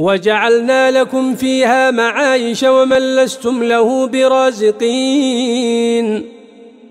وجعلنا لكم فيها معايش ومن لستم له برازقين.